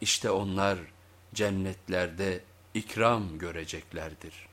İşte onlar cennetlerde ikram göreceklerdir.''